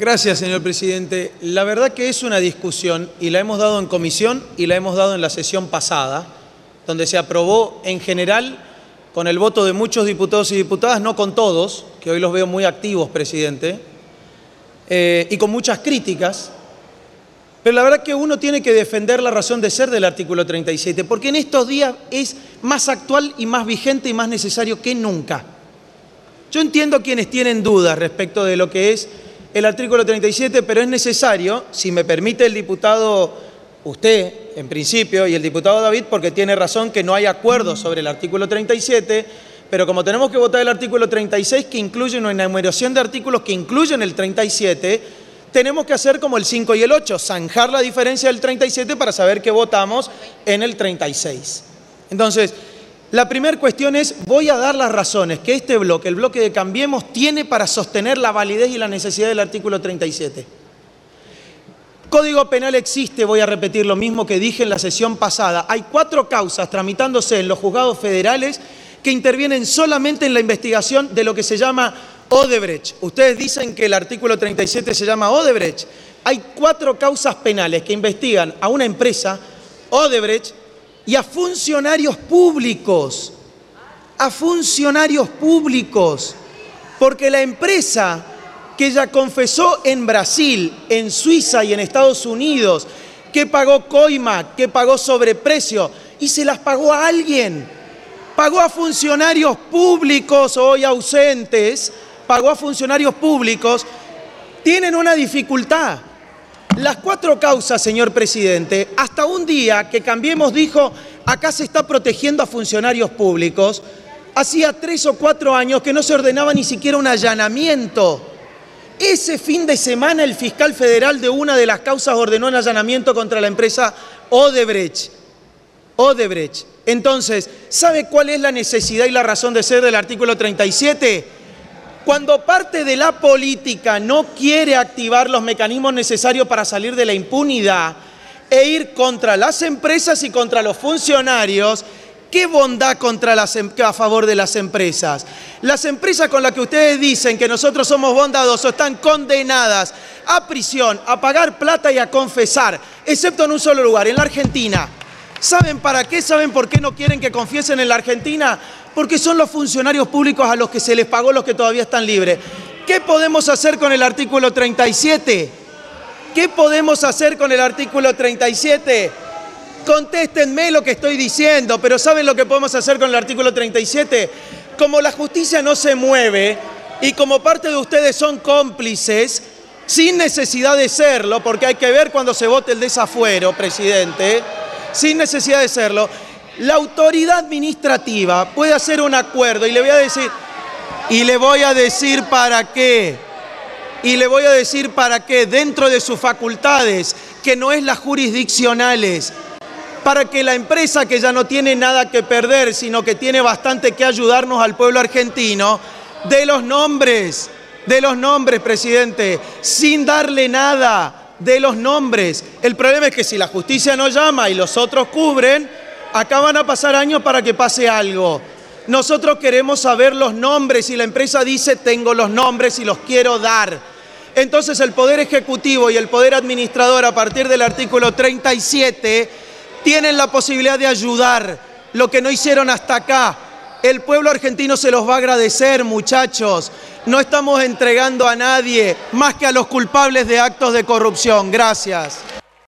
Gracias, señor presidente. La verdad que es una discusión y la hemos dado en comisión y la hemos dado en la sesión pasada, donde se aprobó en general con el voto de muchos diputados y diputadas, no con todos, que hoy los veo muy activos, presidente, eh, y con muchas críticas. Pero la verdad que uno tiene que defender la razón de ser del artículo 37, porque en estos días es más actual y más vigente y más necesario que nunca. Yo entiendo quienes tienen dudas respecto de lo que es el artículo 37, pero es necesario, si me permite el diputado, usted en principio, y el diputado David, porque tiene razón que no hay acuerdo sobre el artículo 37, pero como tenemos que votar el artículo 36, que incluye una enumeración de artículos que incluyen el 37, tenemos que hacer como el 5 y el 8, zanjar la diferencia del 37 para saber qué votamos en el 36. Entonces, la primera cuestión es, voy a dar las razones que este bloque, el bloque de Cambiemos, tiene para sostener la validez y la necesidad del artículo 37. Código Penal existe, voy a repetir lo mismo que dije en la sesión pasada. Hay cuatro causas tramitándose en los juzgados federales que intervienen solamente en la investigación de lo que se llama Odebrecht. Ustedes dicen que el artículo 37 se llama Odebrecht. Hay cuatro causas penales que investigan a una empresa, Odebrecht, y a funcionarios públicos, a funcionarios públicos, porque la empresa que ya confesó en Brasil, en Suiza y en Estados Unidos, que pagó coima, que pagó sobreprecio, y se las pagó a alguien, pagó a funcionarios públicos hoy ausentes, pagó a funcionarios públicos, tienen una dificultad las cuatro causas, señor presidente, hasta un día que Cambiemos dijo, acá se está protegiendo a funcionarios públicos, hacía tres o cuatro años que no se ordenaba ni siquiera un allanamiento. Ese fin de semana el fiscal federal de una de las causas ordenó un allanamiento contra la empresa Odebrecht. Odebrecht. Entonces, ¿sabe cuál es la necesidad y la razón de ser del artículo 37? Cuando parte de la política no quiere activar los mecanismos necesarios para salir de la impunidad e ir contra las empresas y contra los funcionarios, ¿qué bondad contra las, em-, a favor de las empresas? Las empresas con las que ustedes dicen que nosotros somos bondadosos están condenadas a prisión, a pagar plata y a confesar, excepto en un solo lugar, en la Argentina. ¿Saben para qué? ¿Saben por qué no quieren que confiesen en la Argentina? Porque son los funcionarios públicos a los que se les pagó los que todavía están libres. ¿Qué podemos hacer con el artículo 37? ¿Qué podemos hacer con el artículo 37? Contéstenme lo que estoy diciendo, pero ¿saben lo que podemos hacer con el artículo 37? Como la justicia no se mueve y como parte de ustedes son cómplices, sin necesidad de serlo, porque hay que ver cuando se vote el desafuero, presidente, sin necesidad de serlo, la autoridad administrativa puede hacer un acuerdo y le voy a decir, y le voy a decir para qué, y le voy a decir para qué, dentro de sus facultades, que no es las jurisdiccionales, para que la empresa que ya no tiene nada que perder, sino que tiene bastante que ayudarnos al pueblo argentino, de los nombres, de los nombres, presidente, sin darle nada de los nombres. El problema es que si la justicia no llama y los otros cubren, Acá van a pasar años para que pase algo. Nosotros queremos saber los nombres y la empresa dice tengo los nombres y los quiero dar. Entonces el Poder Ejecutivo y el Poder Administrador a partir del artículo 37 tienen la posibilidad de ayudar lo que no hicieron hasta acá. El pueblo argentino se los va a agradecer, muchachos. No estamos entregando a nadie más que a los culpables de actos de corrupción. Gracias.